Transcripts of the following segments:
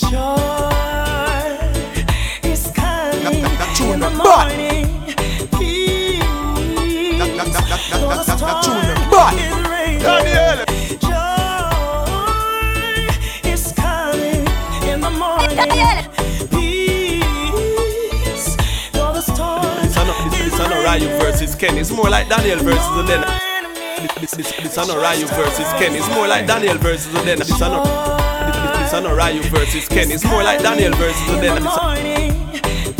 Joy is coming That- that in the morning. Peace, That- is. Joy is coming in the morning. Peace, though the storm This are not this, this are not Ryu versus Ken. It's more like Daniel versus Odena. is This this this are not Ryu versus Ken. It's more like Daniel versus Odena. This this, this, this are not Ryu versus Ken. It's more like Daniel versus Odena.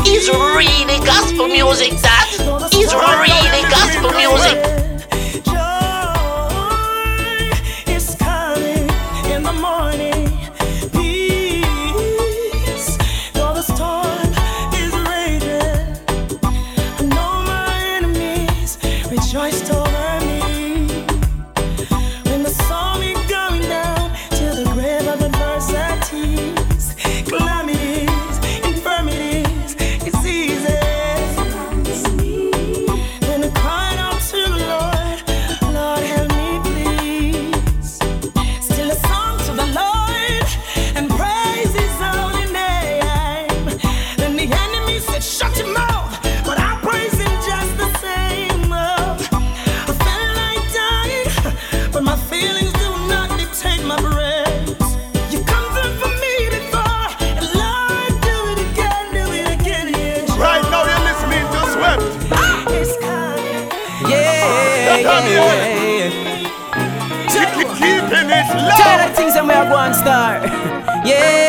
This are, really gospel music that is really gospel music. Joy is Yeah, yeah. Keep- Keeping it low. things that we are going to start. Yeah.